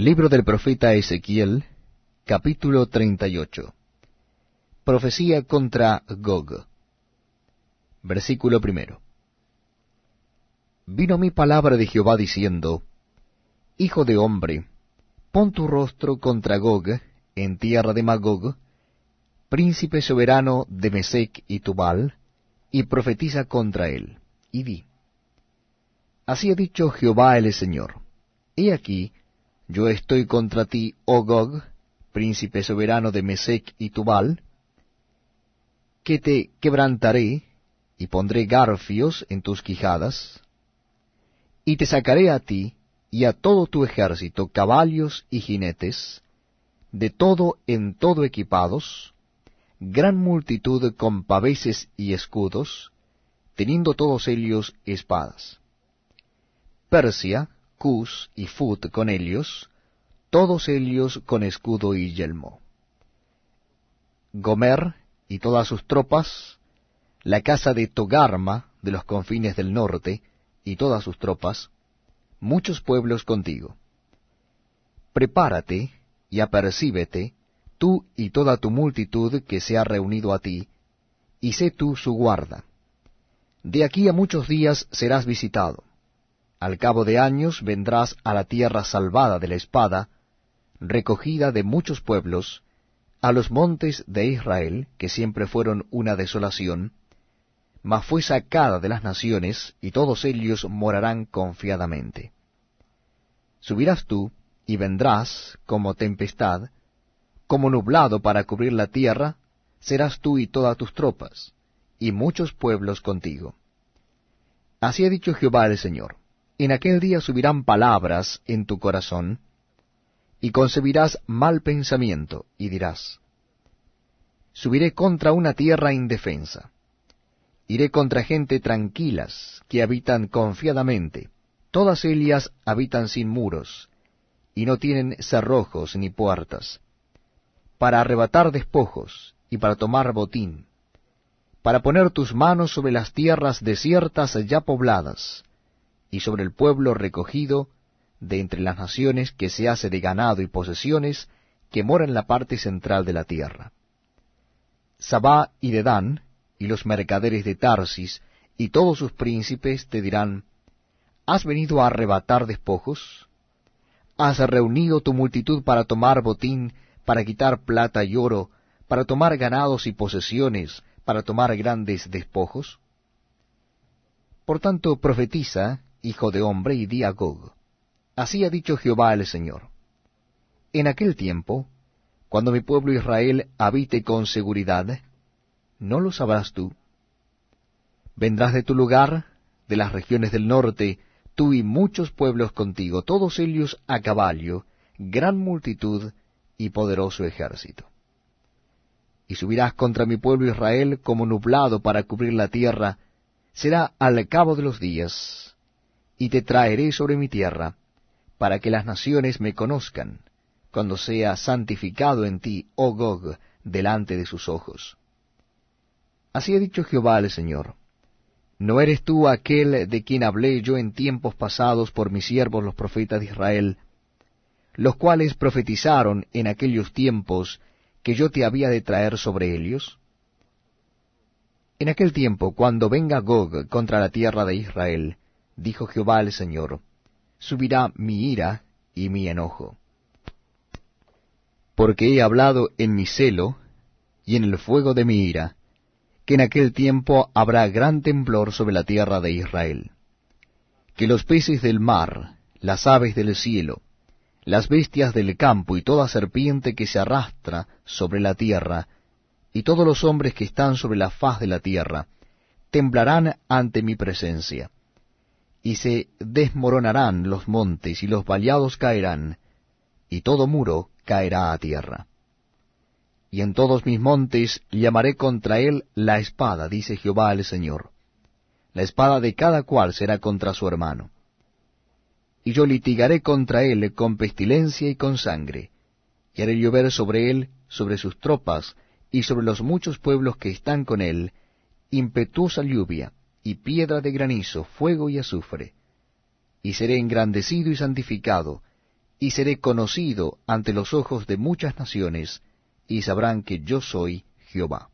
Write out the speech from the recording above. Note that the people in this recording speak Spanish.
Libro del profeta Ezequiel, capítulo 38. Profecía contra Gog. Versículo primero. Vino mi palabra de Jehová diciendo, Hijo de hombre, pon tu rostro contra Gog, en tierra de Magog, príncipe soberano de Mesec y Tubal, y profetiza contra él, y di, Así ha dicho Jehová el Señor, He aquí, yo estoy contra ti, oh Gog, príncipe soberano de Mesec y Tubal, que te quebrantaré, y pondré garfios en tus quijadas, y te sacaré a ti y a todo tu ejército caballos y jinetes, de todo en todo equipados, gran multitud con paveses y escudos, teniendo todos ellos espadas. Persia, Cus y Fut con ellos, todos ellos con escudo y yelmo. Gomer y todas sus tropas, la casa de Togarma de los confines del norte y todas sus tropas, muchos pueblos contigo. Prepárate y apercíbete, tú y toda tu multitud que se ha reunido a ti, y sé tú su guarda. De aquí a muchos días serás visitado. Al cabo de años vendrás a la tierra salvada de la espada, recogida de muchos pueblos, a los montes de Israel, que siempre fueron una desolación, mas fue sacada de las naciones, y todos ellos morarán confiadamente. Subirás tú, y vendrás como tempestad, como nublado para cubrir la tierra, serás tú y todas tus tropas, y muchos pueblos contigo. Así ha dicho Jehová el Señor. En aquel día subirán palabras en tu corazón, y concebirás mal pensamiento, y dirás, Subiré contra una tierra indefensa. Iré contra gente tranquilas, que habitan confiadamente. Todas ellas habitan sin muros, y no tienen cerrojos ni puertas para arrebatar despojos y para tomar botín, para poner tus manos sobre las tierras desiertas ya pobladas, y sobre el pueblo recogido de entre las naciones que se hace de ganado y posesiones que mora en la parte central de la tierra. Sabá y Dedán, y los mercaderes de Tarsis, y todos sus príncipes te dirán, ¿Has venido a arrebatar despojos? ¿Has reunido tu multitud para tomar botín para quitar plata y oro, para tomar ganados y posesiones, para tomar grandes despojos? Por tanto, profetiza, hijo de hombre, y di a Gog, así ha dicho Jehová el Señor. En aquel tiempo, cuando mi pueblo Israel habite con seguridad, ¿no lo sabrás tú? Vendrás de tu lugar, de las regiones del norte, tú y muchos pueblos contigo, todos ellos a caballo, gran multitud, y poderoso ejército. Y subirás contra mi pueblo Israel como nublado para cubrir la tierra, será al cabo de los días, y te traeré sobre mi tierra, para que las naciones me conozcan, cuando sea santificado en ti, oh Gog, delante de sus ojos. Así ha dicho Jehová el Señor. ¿No eres tú aquel de quien hablé yo en tiempos pasados por mis siervos los profetas de Israel, los cuales profetizaron en aquellos tiempos que yo te había de traer sobre ellos? En aquel tiempo, cuando venga Gog contra la tierra de Israel, dijo Jehová el Señor, subirá mi ira y mi enojo. Porque he hablado en mi celo y en el fuego de mi ira, que en aquel tiempo habrá gran temblor sobre la tierra de Israel, que los peces del mar, las aves del cielo, las bestias del campo y toda serpiente que se arrastra sobre la tierra, y todos los hombres que están sobre la faz de la tierra, temblarán ante mi presencia. Y se desmoronarán los montes y los vallados caerán, y todo muro caerá a tierra. Y en todos mis montes llamaré contra él la espada, dice Jehová el Señor. La espada de cada cual será contra su hermano y yo litigaré contra él con pestilencia y con sangre, y haré llover sobre él, sobre sus tropas, y sobre los muchos pueblos que están con él, impetuosa lluvia, y piedra de granizo, fuego y azufre. Y seré engrandecido y santificado, y seré conocido ante los ojos de muchas naciones, y sabrán que yo soy Jehová.